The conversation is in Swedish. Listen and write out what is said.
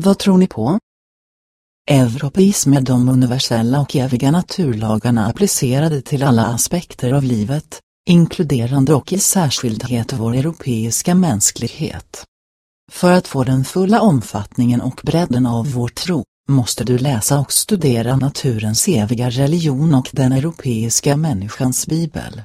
Vad tror ni på? Europeism är de universella och eviga naturlagarna applicerade till alla aspekter av livet, inkluderande och i särskildhet vår europeiska mänsklighet. För att få den fulla omfattningen och bredden av vår tro, måste du läsa och studera naturens eviga religion och den europeiska människans bibel.